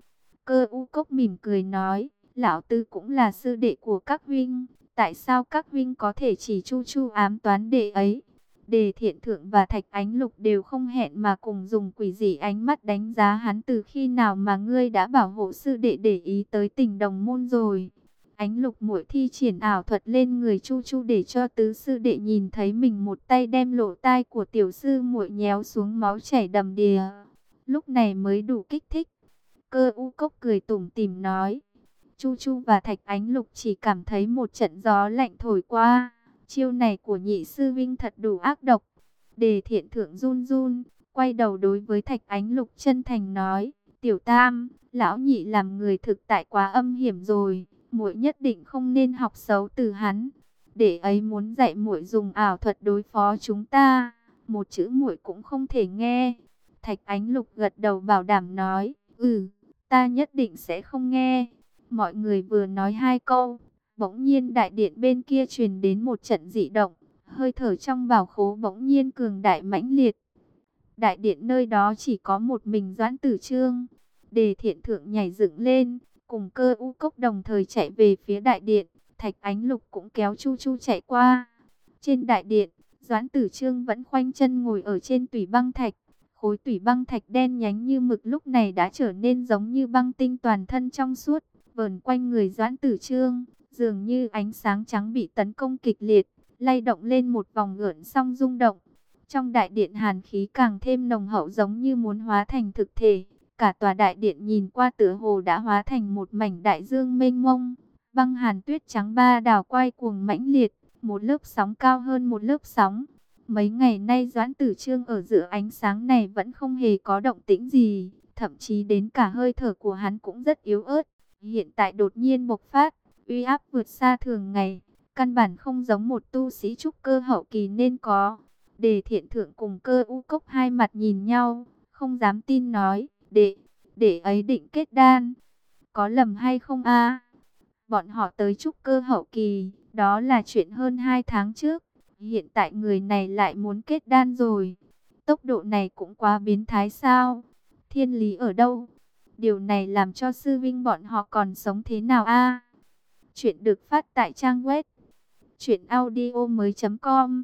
Cơ u cốc mỉm cười nói. Lão Tư cũng là sư đệ của các huynh, Tại sao các huynh có thể chỉ Chu Chu ám toán đệ ấy? Đề thiện thượng và thạch ánh lục đều không hẹn mà cùng dùng quỷ dị ánh mắt đánh giá hắn từ khi nào mà ngươi đã bảo hộ sư đệ để ý tới tình đồng môn rồi. Ánh lục mũi thi triển ảo thuật lên người chu chu để cho tứ sư đệ nhìn thấy mình một tay đem lộ tai của tiểu sư muội nhéo xuống máu chảy đầm đìa. Lúc này mới đủ kích thích. Cơ u cốc cười tủm tìm nói. Chu chu và thạch ánh lục chỉ cảm thấy một trận gió lạnh thổi qua Chiêu này của nhị sư vinh thật đủ ác độc. Đề thiện thượng run run, quay đầu đối với thạch ánh lục chân thành nói, tiểu tam, lão nhị làm người thực tại quá âm hiểm rồi, muội nhất định không nên học xấu từ hắn. Để ấy muốn dạy muội dùng ảo thuật đối phó chúng ta, một chữ muội cũng không thể nghe. Thạch ánh lục gật đầu bảo đảm nói, ừ, ta nhất định sẽ không nghe. Mọi người vừa nói hai câu, Bỗng nhiên đại điện bên kia truyền đến một trận dị động, hơi thở trong bảo khố bỗng nhiên cường đại mãnh liệt. Đại điện nơi đó chỉ có một mình Doãn Tử Trương. Đề thiện thượng nhảy dựng lên, cùng cơ u cốc đồng thời chạy về phía đại điện. Thạch ánh lục cũng kéo chu chu chạy qua. Trên đại điện, Doãn Tử Trương vẫn khoanh chân ngồi ở trên tủy băng thạch. Khối tủy băng thạch đen nhánh như mực lúc này đã trở nên giống như băng tinh toàn thân trong suốt, vờn quanh người Doãn Tử Trương, Dường như ánh sáng trắng bị tấn công kịch liệt, lay động lên một vòng gợn song rung động. Trong đại điện hàn khí càng thêm nồng hậu giống như muốn hóa thành thực thể. Cả tòa đại điện nhìn qua tựa hồ đã hóa thành một mảnh đại dương mênh mông. Băng hàn tuyết trắng ba đảo quay cuồng mãnh liệt, một lớp sóng cao hơn một lớp sóng. Mấy ngày nay Doãn Tử Trương ở giữa ánh sáng này vẫn không hề có động tĩnh gì, thậm chí đến cả hơi thở của hắn cũng rất yếu ớt. Hiện tại đột nhiên bộc phát, uy áp vượt xa thường ngày, căn bản không giống một tu sĩ trúc cơ hậu kỳ nên có. Đề thiện thượng cùng cơ u cốc hai mặt nhìn nhau, không dám tin nói, đệ, đệ ấy định kết đan. Có lầm hay không a Bọn họ tới trúc cơ hậu kỳ, đó là chuyện hơn hai tháng trước. Hiện tại người này lại muốn kết đan rồi. Tốc độ này cũng quá biến thái sao? Thiên lý ở đâu? Điều này làm cho sư vinh bọn họ còn sống thế nào a? Chuyện được phát tại trang web truyệnaudiomoi.com.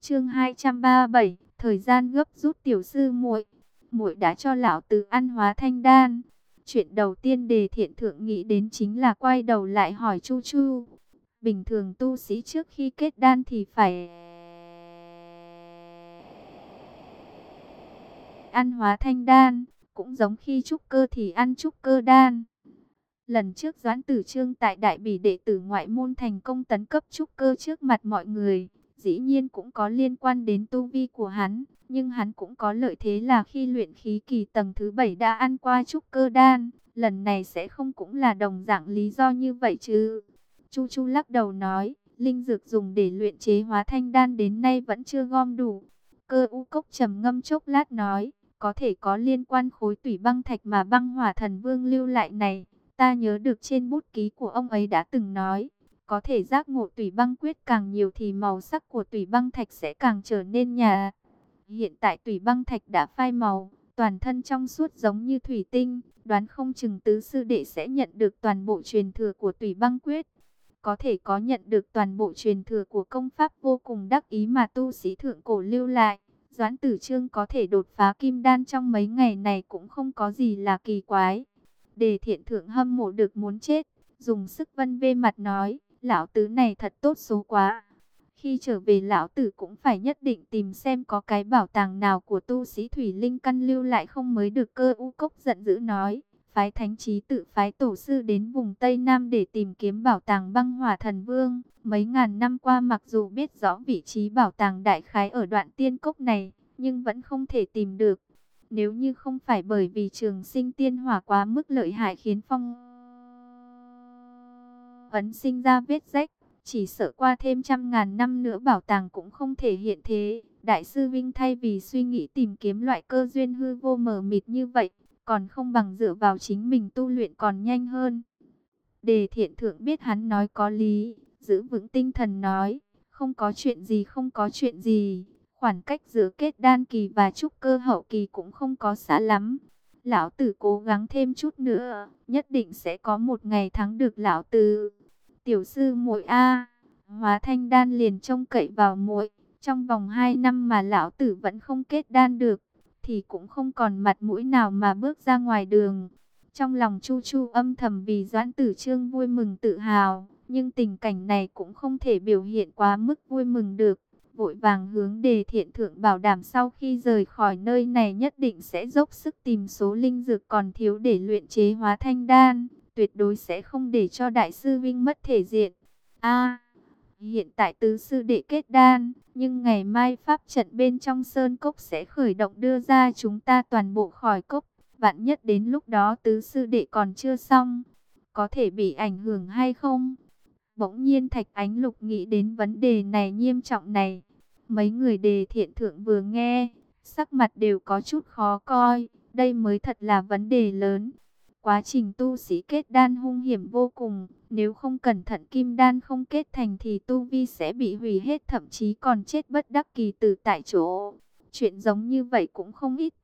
Chương 237, thời gian gấp rút tiểu sư muội. Muội đã cho lão tử ăn hóa thanh đan. Chuyện đầu tiên đề thiện thượng nghĩ đến chính là quay đầu lại hỏi Chu Chu. Bình thường tu sĩ trước khi kết đan thì phải ăn hóa thanh đan, cũng giống khi trúc cơ thì ăn trúc cơ đan. Lần trước Doãn Tử Trương tại Đại Bỉ đệ tử ngoại môn thành công tấn cấp trúc cơ trước mặt mọi người, dĩ nhiên cũng có liên quan đến tu vi của hắn, nhưng hắn cũng có lợi thế là khi luyện khí kỳ tầng thứ 7 đã ăn qua trúc cơ đan, lần này sẽ không cũng là đồng dạng lý do như vậy chứ. Chu Chu lắc đầu nói, linh dược dùng để luyện chế hóa thanh đan đến nay vẫn chưa gom đủ. Cơ u cốc trầm ngâm chốc lát nói, có thể có liên quan khối tủy băng thạch mà băng hỏa thần vương lưu lại này. Ta nhớ được trên bút ký của ông ấy đã từng nói, có thể giác ngộ tủy băng quyết càng nhiều thì màu sắc của tủy băng thạch sẽ càng trở nên nhà. Hiện tại tủy băng thạch đã phai màu, toàn thân trong suốt giống như thủy tinh, đoán không chừng tứ sư đệ sẽ nhận được toàn bộ truyền thừa của tủy băng quyết. Có thể có nhận được toàn bộ truyền thừa của công pháp vô cùng đắc ý mà tu sĩ thượng cổ lưu lại. Doãn tử trương có thể đột phá kim đan trong mấy ngày này cũng không có gì là kỳ quái. Đề thiện thượng hâm mộ được muốn chết, dùng sức vân vê mặt nói, lão tứ này thật tốt số quá. Khi trở về lão tử cũng phải nhất định tìm xem có cái bảo tàng nào của tu sĩ Thủy Linh Căn lưu lại không mới được cơ u cốc giận dữ nói. Phái thánh trí tự phái tổ sư đến vùng Tây Nam để tìm kiếm bảo tàng băng hỏa thần vương. Mấy ngàn năm qua mặc dù biết rõ vị trí bảo tàng đại khái ở đoạn tiên cốc này, nhưng vẫn không thể tìm được. Nếu như không phải bởi vì trường sinh tiên hỏa quá mức lợi hại khiến phong ấn sinh ra vết rách, chỉ sợ qua thêm trăm ngàn năm nữa bảo tàng cũng không thể hiện thế. Đại sư Vinh thay vì suy nghĩ tìm kiếm loại cơ duyên hư vô mờ mịt như vậy, còn không bằng dựa vào chính mình tu luyện còn nhanh hơn. Đề thiện thượng biết hắn nói có lý, giữ vững tinh thần nói, không có chuyện gì không có chuyện gì, khoảng cách giữa kết đan kỳ và trúc cơ hậu kỳ cũng không có xa lắm. Lão tử cố gắng thêm chút nữa, nhất định sẽ có một ngày thắng được lão tử. Tiểu sư muội a, Hóa Thanh đan liền trông cậy vào muội, trong vòng 2 năm mà lão tử vẫn không kết đan được, thì cũng không còn mặt mũi nào mà bước ra ngoài đường. Trong lòng Chu Chu âm thầm vì Doãn Tử Trương vui mừng tự hào, nhưng tình cảnh này cũng không thể biểu hiện quá mức vui mừng được. Vội vàng hướng đề thiện thượng bảo đảm sau khi rời khỏi nơi này nhất định sẽ dốc sức tìm số linh dược còn thiếu để luyện chế hóa thanh đan. Tuyệt đối sẽ không để cho đại sư Vinh mất thể diện. A hiện tại tứ sư đệ kết đan, nhưng ngày mai pháp trận bên trong sơn cốc sẽ khởi động đưa ra chúng ta toàn bộ khỏi cốc. Vạn nhất đến lúc đó tứ sư đệ còn chưa xong, có thể bị ảnh hưởng hay không? Bỗng nhiên Thạch Ánh Lục nghĩ đến vấn đề này nghiêm trọng này. Mấy người đề thiện thượng vừa nghe, sắc mặt đều có chút khó coi. Đây mới thật là vấn đề lớn. Quá trình tu sĩ kết đan hung hiểm vô cùng. Nếu không cẩn thận kim đan không kết thành thì tu vi sẽ bị hủy hết thậm chí còn chết bất đắc kỳ tử tại chỗ. Chuyện giống như vậy cũng không ít.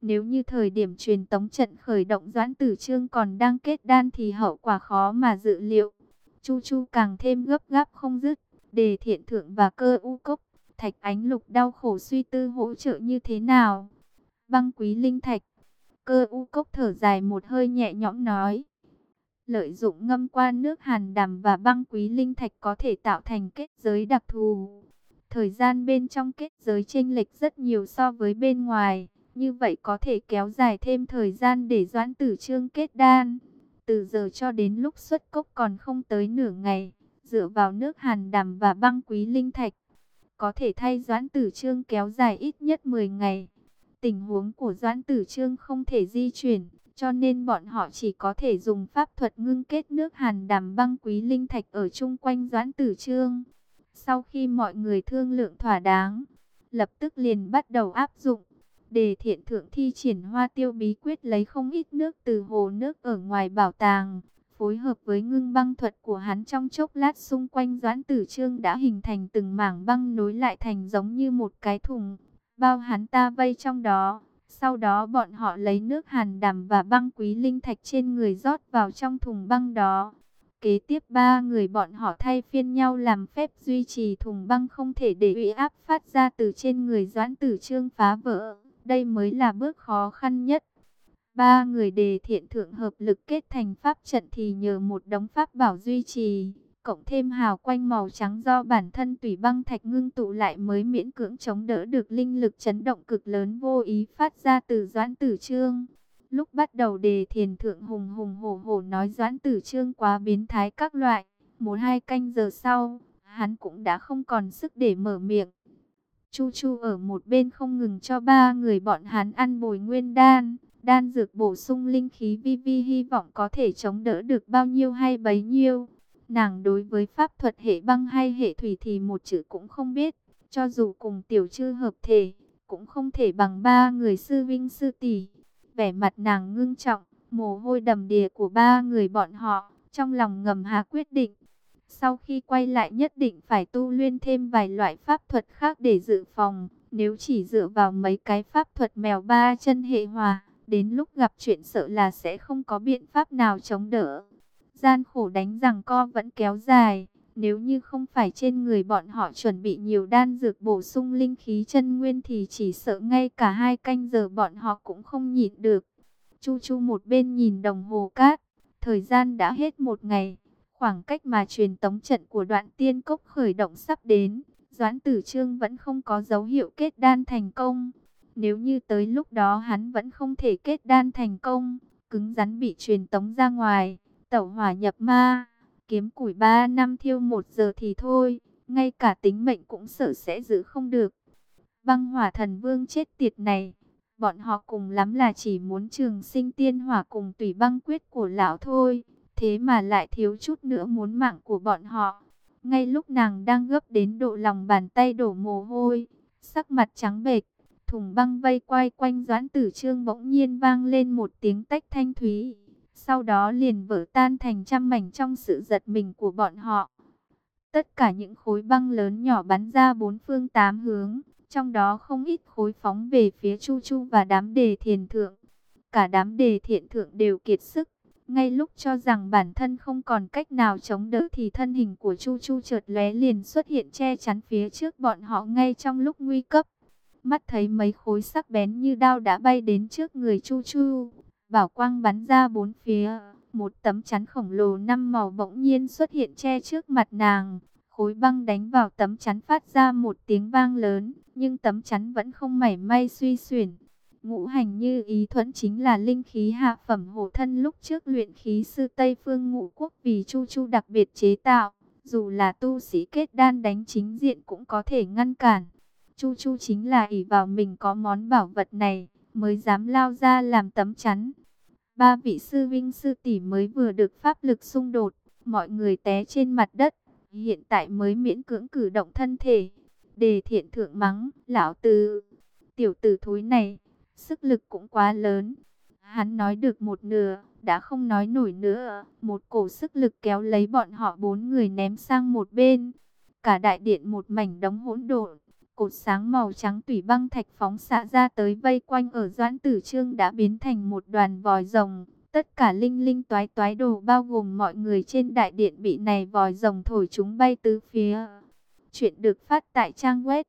Nếu như thời điểm truyền tống trận khởi động doãn tử trương còn đang kết đan thì hậu quả khó mà dự liệu. Chu Chu càng thêm gấp gáp không dứt. Đề thiện thượng và cơ u cốc, thạch ánh lục đau khổ suy tư hỗ trợ như thế nào. Băng quý linh thạch, cơ u cốc thở dài một hơi nhẹ nhõm nói. Lợi dụng ngâm qua nước hàn đàm và băng quý linh thạch có thể tạo thành kết giới đặc thù. Thời gian bên trong kết giới chênh lệch rất nhiều so với bên ngoài. Như vậy có thể kéo dài thêm thời gian để Doãn Tử Trương kết đan. Từ giờ cho đến lúc xuất cốc còn không tới nửa ngày, dựa vào nước hàn đàm và băng quý linh thạch, có thể thay Doãn Tử Trương kéo dài ít nhất 10 ngày. Tình huống của Doãn Tử Trương không thể di chuyển, cho nên bọn họ chỉ có thể dùng pháp thuật ngưng kết nước hàn đàm băng quý linh thạch ở chung quanh Doãn Tử Trương. Sau khi mọi người thương lượng thỏa đáng, lập tức liền bắt đầu áp dụng. Đề thiện thượng thi triển hoa tiêu bí quyết lấy không ít nước từ hồ nước ở ngoài bảo tàng. Phối hợp với ngưng băng thuật của hắn trong chốc lát xung quanh doãn tử trương đã hình thành từng mảng băng nối lại thành giống như một cái thùng. Bao hắn ta vây trong đó. Sau đó bọn họ lấy nước hàn đàm và băng quý linh thạch trên người rót vào trong thùng băng đó. Kế tiếp ba người bọn họ thay phiên nhau làm phép duy trì thùng băng không thể để uy áp phát ra từ trên người doãn tử trương phá vỡ. Đây mới là bước khó khăn nhất. Ba người đề thiện thượng hợp lực kết thành pháp trận thì nhờ một đống pháp bảo duy trì, cộng thêm hào quanh màu trắng do bản thân tùy băng thạch ngưng tụ lại mới miễn cưỡng chống đỡ được linh lực chấn động cực lớn vô ý phát ra từ doãn tử trương. Lúc bắt đầu đề thiền thượng hùng hùng hổ hổ nói doãn tử trương quá biến thái các loại, một hai canh giờ sau, hắn cũng đã không còn sức để mở miệng. Chu Chu ở một bên không ngừng cho ba người bọn hắn ăn bồi nguyên đan, đan dược bổ sung linh khí vi vi hy vọng có thể chống đỡ được bao nhiêu hay bấy nhiêu. Nàng đối với pháp thuật hệ băng hay hệ thủy thì một chữ cũng không biết, cho dù cùng tiểu chư hợp thể, cũng không thể bằng ba người sư vinh sư tỷ. Vẻ mặt nàng ngưng trọng, mồ hôi đầm đìa của ba người bọn họ, trong lòng ngầm hà quyết định. Sau khi quay lại nhất định phải tu luyện thêm vài loại pháp thuật khác để dự phòng. Nếu chỉ dựa vào mấy cái pháp thuật mèo ba chân hệ hòa, đến lúc gặp chuyện sợ là sẽ không có biện pháp nào chống đỡ. Gian khổ đánh rằng co vẫn kéo dài. Nếu như không phải trên người bọn họ chuẩn bị nhiều đan dược bổ sung linh khí chân nguyên thì chỉ sợ ngay cả hai canh giờ bọn họ cũng không nhịn được. Chu Chu một bên nhìn đồng hồ cát, thời gian đã hết một ngày. Khoảng cách mà truyền tống trận của đoạn tiên cốc khởi động sắp đến, Doãn Tử Trương vẫn không có dấu hiệu kết đan thành công. Nếu như tới lúc đó hắn vẫn không thể kết đan thành công, cứng rắn bị truyền tống ra ngoài, tẩu hỏa nhập ma, kiếm củi ba năm thiêu một giờ thì thôi, ngay cả tính mệnh cũng sợ sẽ giữ không được. Băng hỏa thần vương chết tiệt này, bọn họ cùng lắm là chỉ muốn trường sinh tiên hỏa cùng tùy băng quyết của lão thôi. Thế mà lại thiếu chút nữa muốn mạng của bọn họ. Ngay lúc nàng đang gấp đến độ lòng bàn tay đổ mồ hôi, sắc mặt trắng bệch, thùng băng vây quay quanh doãn tử trương bỗng nhiên vang lên một tiếng tách thanh thúy. Sau đó liền vỡ tan thành trăm mảnh trong sự giật mình của bọn họ. Tất cả những khối băng lớn nhỏ bắn ra bốn phương tám hướng, trong đó không ít khối phóng về phía Chu Chu và đám đề thiền thượng. Cả đám đề thiện thượng đều kiệt sức, ngay lúc cho rằng bản thân không còn cách nào chống đỡ thì thân hình của Chu Chu chợt lóe liền xuất hiện che chắn phía trước bọn họ ngay trong lúc nguy cấp. Mắt thấy mấy khối sắc bén như đao đã bay đến trước người Chu Chu, bảo quang bắn ra bốn phía, một tấm chắn khổng lồ năm màu bỗng nhiên xuất hiện che trước mặt nàng. Khối băng đánh vào tấm chắn phát ra một tiếng vang lớn, nhưng tấm chắn vẫn không mảy may suy xuyển. Ngũ hành như ý thuẫn chính là linh khí hạ phẩm hộ thân lúc trước luyện khí sư Tây Phương ngũ quốc vì Chu Chu đặc biệt chế tạo. Dù là tu sĩ kết đan đánh chính diện cũng có thể ngăn cản. Chu Chu chính là ỷ vào mình có món bảo vật này, mới dám lao ra làm tấm chắn. Ba vị sư vinh sư tỷ mới vừa được pháp lực xung đột, mọi người té trên mặt đất, hiện tại mới miễn cưỡng cử động thân thể. Đề thiện thượng mắng, lão tử, tiểu tử thối này, sức lực cũng quá lớn. Hắn nói được một nửa, đã không nói nổi nữa. Một cổ sức lực kéo lấy bọn họ bốn người ném sang một bên. Cả đại điện một mảnh đống hỗn độn. Cột sáng màu trắng tủy băng thạch phóng xạ ra tới vây quanh ở doãn tử trương đã biến thành một đoàn vòi rồng. Tất cả linh linh toái toái đồ bao gồm mọi người trên đại điện bị này vòi rồng thổi chúng bay tứ phía. Chuyện được phát tại trang web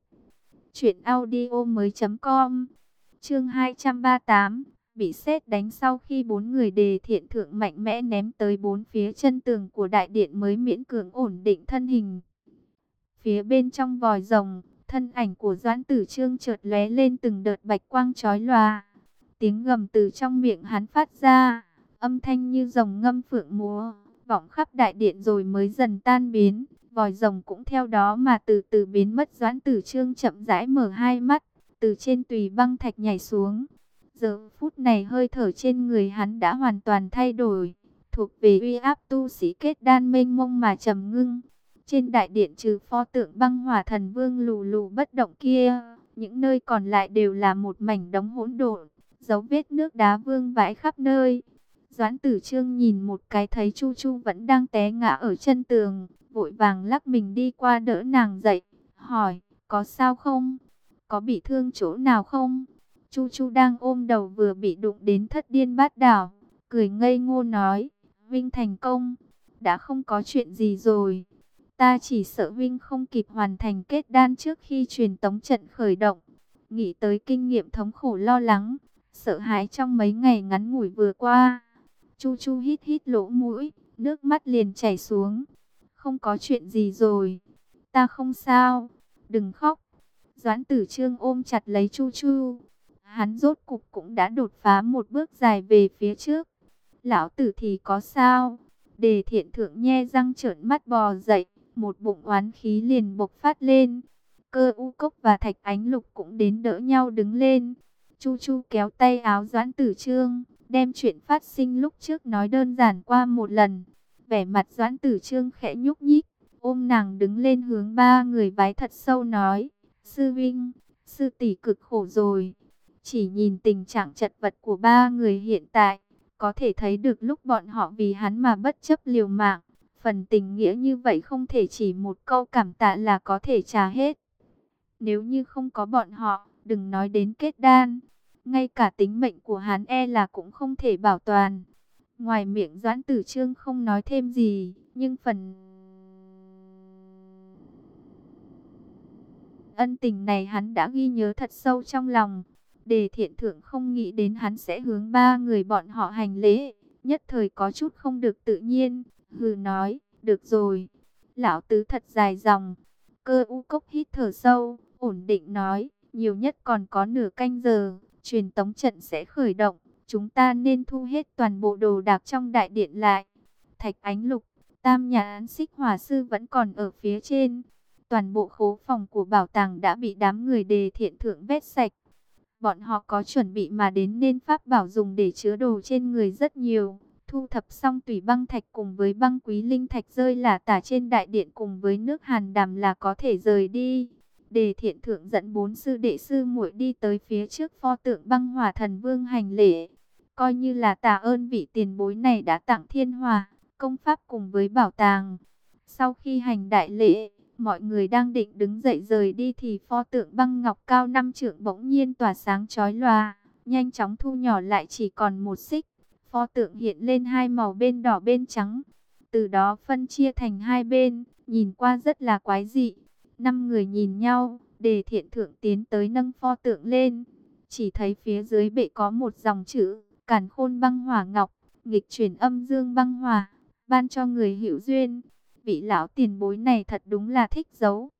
chuyện audio mới.com Chương 238, bị xét đánh sau khi bốn người đề thiện thượng mạnh mẽ ném tới bốn phía chân tường của đại điện mới miễn cưỡng ổn định thân hình. Phía bên trong vòi rồng, Thân ảnh của Doãn Tử Trương chợt lóe lên từng đợt bạch quang chói lòa. Tiếng gầm từ trong miệng hắn phát ra, âm thanh như rồng ngâm phượng múa, vọng khắp đại điện rồi mới dần tan biến. Vòi rồng cũng theo đó mà từ từ biến mất Doãn Tử Trương chậm rãi mở hai mắt, từ trên tùy băng thạch nhảy xuống. Giờ phút này hơi thở trên người hắn đã hoàn toàn thay đổi, thuộc về uy áp tu sĩ kết đan mênh mông mà trầm ngưng. Trên đại điện trừ pho tượng băng hỏa thần vương lù lù bất động kia, những nơi còn lại đều là một mảnh đống hỗn độn, dấu vết nước đá vương vãi khắp nơi. Doãn tử trương nhìn một cái thấy Chu Chu vẫn đang té ngã ở chân tường, vội vàng lắc mình đi qua đỡ nàng dậy, hỏi, có sao không? Có bị thương chỗ nào không? Chu Chu đang ôm đầu vừa bị đụng đến thất điên bát đảo, cười ngây ngô nói, Vinh thành công, đã không có chuyện gì rồi. Ta chỉ sợ Vinh không kịp hoàn thành kết đan trước khi truyền tống trận khởi động. Nghĩ tới kinh nghiệm thống khổ lo lắng, sợ hãi trong mấy ngày ngắn ngủi vừa qua. Chu Chu hít hít lỗ mũi, nước mắt liền chảy xuống. Không có chuyện gì rồi, ta không sao, đừng khóc. Doãn tử trương ôm chặt lấy Chu Chu. Hắn rốt cục cũng đã đột phá một bước dài về phía trước. Lão tử thì có sao? Đề thiện thượng nhe răng trợn mắt bò dậy, một bụng oán khí liền bộc phát lên. Cơ u cốc và thạch ánh lục cũng đến đỡ nhau đứng lên. Chu chu kéo tay áo doãn tử trương, đem chuyện phát sinh lúc trước nói đơn giản qua một lần. Vẻ mặt doãn tử trương khẽ nhúc nhích, ôm nàng đứng lên hướng ba người vái thật sâu nói. Sư Vinh, sư tỷ cực khổ rồi. Chỉ nhìn tình trạng chật vật của ba người hiện tại, có thể thấy được lúc bọn họ vì hắn mà bất chấp liều mạng. Phần tình nghĩa như vậy không thể chỉ một câu cảm tạ là có thể trả hết. Nếu như không có bọn họ, đừng nói đến kết đan. Ngay cả tính mệnh của hắn e là cũng không thể bảo toàn. Ngoài miệng Doãn Tử Trương không nói thêm gì, nhưng phần ân tình này hắn đã ghi nhớ thật sâu trong lòng. Đề thiện thượng không nghĩ đến hắn sẽ hướng ba người bọn họ hành lễ, nhất thời có chút không được tự nhiên, hừ nói, được rồi. Lão tứ thật dài dòng, cơ u cốc hít thở sâu, ổn định nói, nhiều nhất còn có nửa canh giờ, truyền tống trận sẽ khởi động, chúng ta nên thu hết toàn bộ đồ đạc trong đại điện lại. Thạch ánh lục, tam nhà án xích hòa sư vẫn còn ở phía trên. Toàn bộ khố phòng của bảo tàng đã bị đám người đề thiện thượng vét sạch. Bọn họ có chuẩn bị mà đến nên pháp bảo dùng để chứa đồ trên người rất nhiều. Thu thập xong tùy băng thạch cùng với băng quý linh thạch rơi là tả trên đại điện cùng với nước hàn đàm là có thể rời đi. Đề thiện thượng dẫn bốn sư đệ sư muội đi tới phía trước pho tượng băng hỏa thần vương hành lễ. Coi như là tạ ơn vị tiền bối này đã tặng thiên hòa, công pháp cùng với bảo tàng. Sau khi hành đại lễ, Mọi người đang định đứng dậy rời đi thì pho tượng băng ngọc cao năm trượng bỗng nhiên tỏa sáng chói lòa, nhanh chóng thu nhỏ lại chỉ còn một xích. Pho tượng hiện lên hai màu bên đỏ bên trắng, từ đó phân chia thành hai bên, nhìn qua rất là quái dị. Năm người nhìn nhau, đề thiện thượng tiến tới nâng pho tượng lên, chỉ thấy phía dưới bệ có một dòng chữ, cản khôn băng hỏa ngọc, nghịch chuyển âm dương băng hỏa, ban cho người hữu duyên vị lão tiền bối này thật đúng là thích giấu.